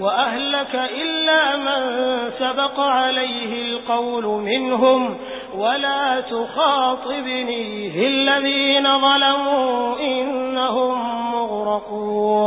وأهلك إلا من سبق عليه القول منهم ولا تخاطبني الذين ظلموا إنهم مغرقون.